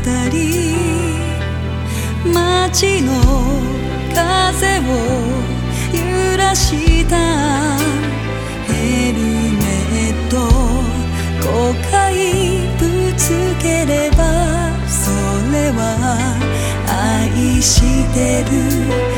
二人街の風を揺らしたヘルメット5回ぶつければそれは愛してる